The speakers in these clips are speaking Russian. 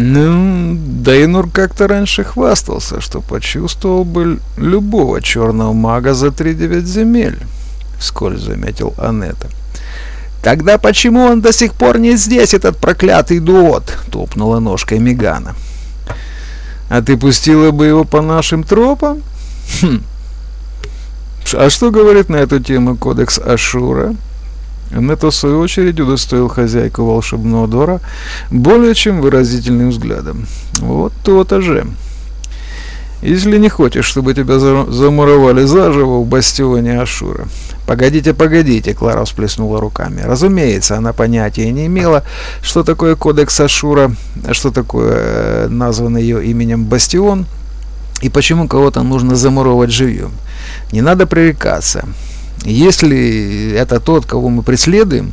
Ну, Дейнур как-то раньше хвастался, что почувствовал бы любого черного мага за три девять земель, вскользь заметил Анетта. «Тогда почему он до сих пор не здесь, этот проклятый дуот?» — топнула ножкой Мегана. «А ты пустила бы его по нашим тропам?» хм. «А что говорит на эту тему кодекс Ашура?» Нето, в свою очередь, удостоил хозяйку волшебного двора более чем выразительным взглядом. «Вот то-то же!» Если не хочешь, чтобы тебя замуровали заживо в бастионе Ашура. Погодите, погодите, Клара всплеснула руками. Разумеется, она понятия не имела, что такое кодекс Ашура, что такое э, названный ее именем бастион, и почему кого-то нужно замуровать живьем. Не надо пререкаться. Если это тот, кого мы преследуем,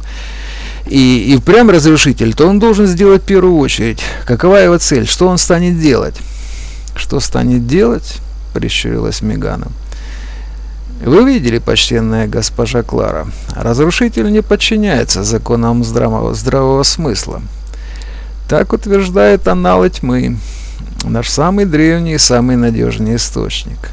и, и прям разрушитель, то он должен сделать в первую очередь. Какова его цель? Что он станет делать? Что станет делать? Прищурилась Мегана. Вы видели, почтенная госпожа Клара, разрушитель не подчиняется законам здравого, здравого смысла. Так утверждает аналы тьмы, наш самый древний и самый надежный источник.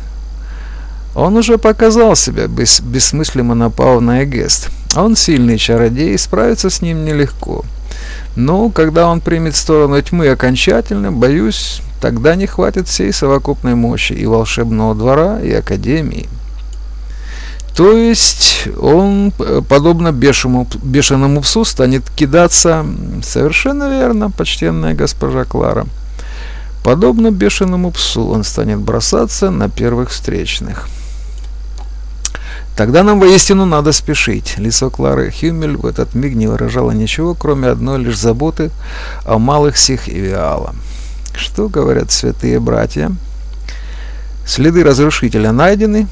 Он уже показал себя, бес, бессмысленно напал на Эгест. Он сильный чародей, и справиться с ним нелегко. Но когда он примет сторону тьмы окончательно, боюсь, тогда не хватит всей совокупной мощи и волшебного двора, и академии. То есть он, подобно бешеному, бешеному псу, станет кидаться... Совершенно верно, почтенная госпожа Клара. Подобно бешеному псу он станет бросаться на первых встречных. Тогда нам воистину надо спешить. Лицо Клары Хюмель в этот миг не выражало ничего, кроме одной лишь заботы о малых сих и Виала. Что говорят святые братья? Следы разрушителя найдены?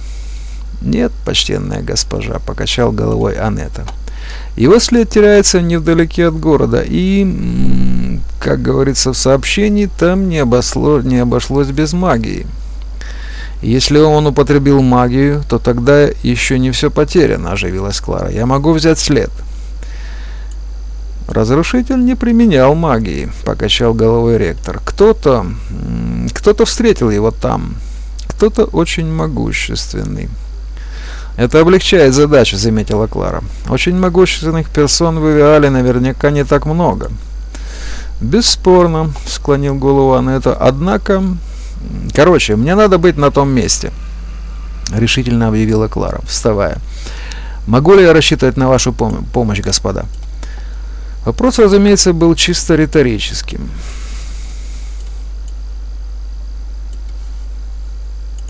Нет, почтенная госпожа, покачал головой Анетта. Его след теряется невдалеке от города, и, как говорится в сообщении, там не, обошло, не обошлось без магии. Если он употребил магию, то тогда еще не все потеряно, оживилась Клара. Я могу взять след. Разрушитель не применял магии, покачал головой ректор. Кто-то, кто-то встретил его там. Кто-то очень могущественный. Это облегчает задачу, заметила Клара. Очень могущественных персон в Ивиале наверняка не так много. Бесспорно, склонил голову Анетта. Однако Короче, мне надо быть на том месте, решительно объявила Клара, вставая. Могу ли я рассчитывать на вашу пом помощь, господа? Вопрос, разумеется, был чисто риторическим.